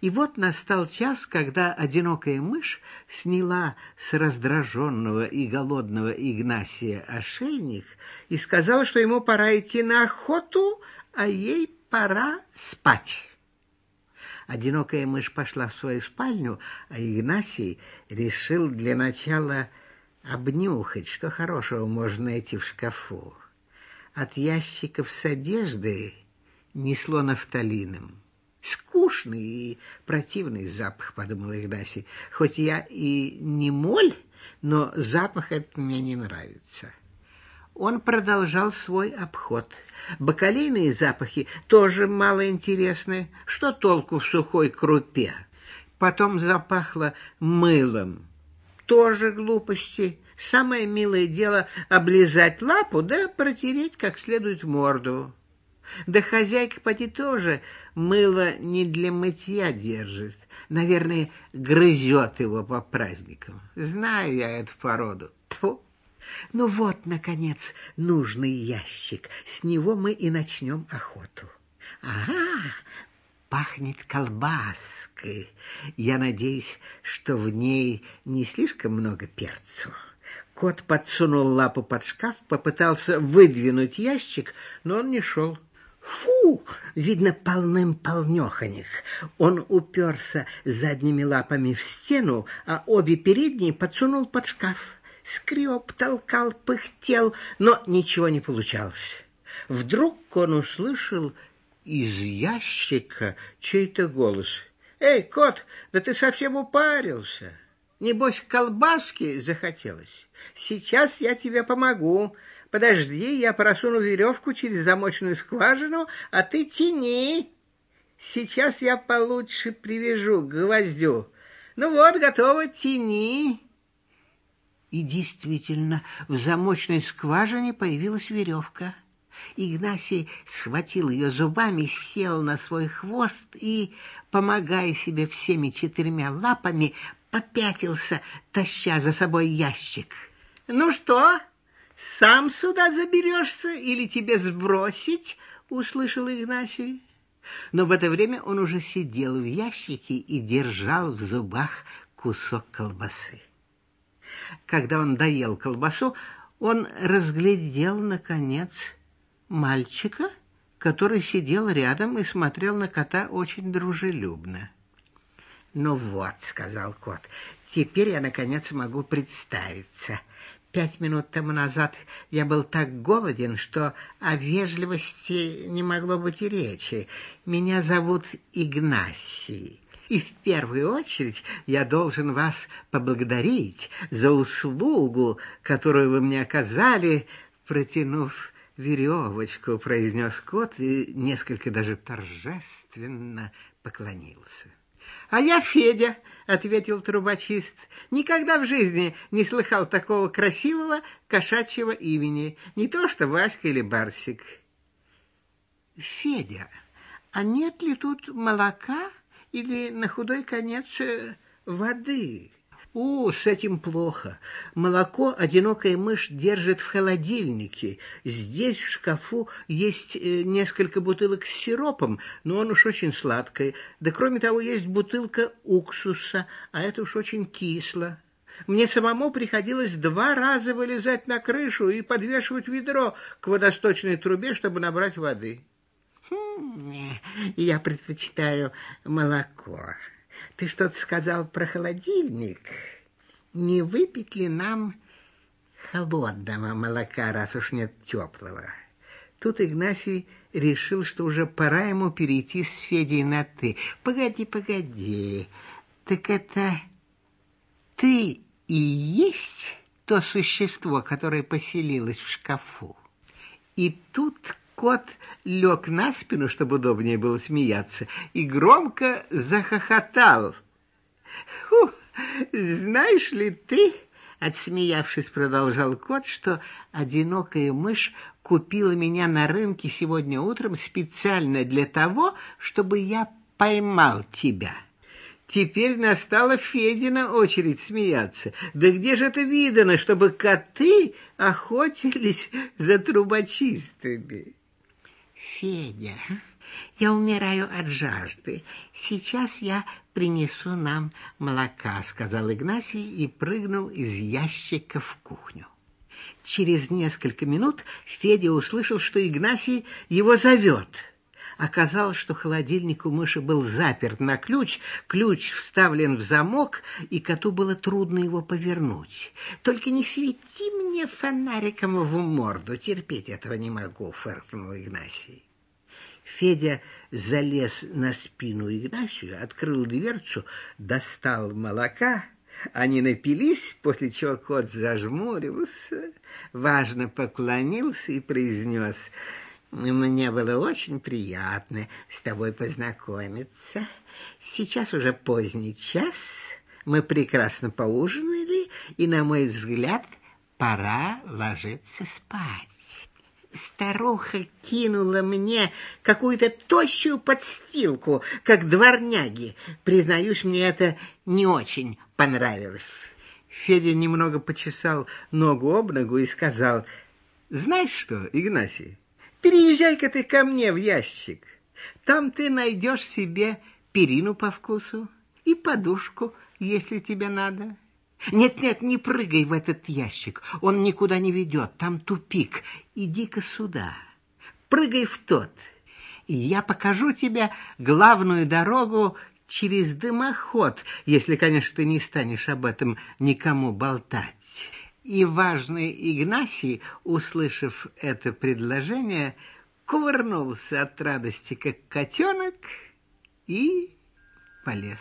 И вот настал час, когда одинокая мышь сняла с раздраженного и голодного Игнасия ошейник и сказала, что ему пора идти на охоту, а ей пора спать. Одинокая мышь пошла в свою спальню, а Игнасий решил для начала обнюхать, что хорошего можно найти в шкафу. От ящиков с одеждой несло нафталином. Скучный и противный запах, подумал Игнасий. Хоть я и не моль, но запах этот мне не нравится. Он продолжал свой обход. Бакалейные запахи тоже малоинтересны. Что толку в сухой крупе? Потом запахло мылом. Тоже глупости. Самое милое дело — облизать лапу, да протереть как следует морду. Да хозяйка поди тоже мыло не для мытья держит. Наверное, грызет его по праздникам. Знаю я эту породу. Тьфу! Ну вот, наконец, нужный ящик. С него мы и начнем охоту. Ага, пахнет колбаской. Я надеюсь, что в ней не слишком много перцу. Кот подсунул лапу под шкаф, попытался выдвинуть ящик, но он не шел. Фу! Видно, полным-полнеханих. Он уперся задними лапами в стену, а обе передние подсунул под шкаф. Скреб, толкал, пыхтел, но ничего не получалось. Вдруг он услышал из ящика чей-то голос. «Эй, кот, да ты совсем упарился! Небось, колбаски захотелось? Сейчас я тебе помогу. Подожди, я просуну веревку через замочную скважину, а ты тяни. Сейчас я получше привяжу к гвоздю. Ну вот, готово, тяни. И действительно, в замочной скважине появилась веревка. Игнасий схватил ее зубами, сел на свой хвост и, помогая себе всеми четырьмя лапами, попятился, таща за собой ящик. «Ну что, сам сюда заберешься или тебе сбросить?» — услышал Игнасий. Но в это время он уже сидел в ящике и держал в зубах кусок колбасы. Когда он доел колбасу, он разглядел, наконец, мальчика, который сидел рядом и смотрел на кота очень дружелюбно. «Ну вот», — сказал кот, — «теперь я, наконец, могу представиться. Пять минут тому назад я был так голоден, что о вежливости не могло быть и речи. Меня зовут Игнасий, и в первую очередь я должен вас поблагодарить за услугу, которую вы мне оказали, протянув веревочку, произнес кот и несколько даже торжественно поклонился. — А я Федя, — ответил трубочист. — Никогда в жизни не слыхал такого красивого кошачьего имени, не то что Васька или Барсик. — Федя, а нет ли тут молока или, на худой конец, э, воды? «У, с этим плохо. Молоко одинокая мышь держит в холодильнике. Здесь в шкафу есть э, несколько бутылок с сиропом, но он уж очень сладкий. Да кроме того, есть бутылка уксуса, а это уж очень кисло. Мне самому приходилось два раза вылезать на крышу и подвешивать ведро к водосточной трубе, чтобы набрать воды. Хм, я предпочитаю молоко». Ты что-то сказал про холодильник. Не выпить ли нам холодного молока, раз уж нет теплого? Тут Игнасий решил, что уже пора ему перейти с Федей на «ты». Погоди, погоди, так это ты и есть то существо, которое поселилось в шкафу? И тут Кот лег на спину, чтобы удобнее было смеяться, и громко захохотал. «Фу, знаешь ли ты, — отсмеявшись, продолжал кот, — что одинокая мышь купила меня на рынке сегодня утром специально для того, чтобы я поймал тебя». Теперь настала Федина очередь смеяться. Да где же это видано, чтобы коты охотились за трубочистами? Федя, Я умираю от жажды. Сейчас я принесу нам молока, сказал Игнасий и прыгнул из ящика в кухню. Через несколько минут Федя услышал, что Игнасий его зовет. Оказалось, что холодильник у мыши был заперт на ключ, ключ вставлен в замок, и коту было трудно его повернуть. «Только не свети мне фонариком в морду, терпеть этого не могу», — фыркнул Игнасий. Федя залез на спину Игнасию, открыл дверцу, достал молока. Они напились, после чего кот зажмурился, важно поклонился и произнес «Мне было очень приятно с тобой познакомиться. Сейчас уже поздний час, мы прекрасно поужинали, и, на мой взгляд, пора ложиться спать» старуха кинула мне какую-то тощую подстилку, как дворняги. Признаюсь, мне это не очень понравилось. Федя немного почесал ногу об ногу и сказал, «Знаешь что, Игнасий, переезжай-ка ты ко мне в ящик. Там ты найдешь себе перину по вкусу и подушку, если тебе надо». Нет-нет, не прыгай в этот ящик, он никуда не ведет, там тупик. Иди-ка сюда, прыгай в тот, и я покажу тебе главную дорогу через дымоход, если, конечно, ты не станешь об этом никому болтать. И важный Игнасий, услышав это предложение, кувырнулся от радости, как котенок, и полез.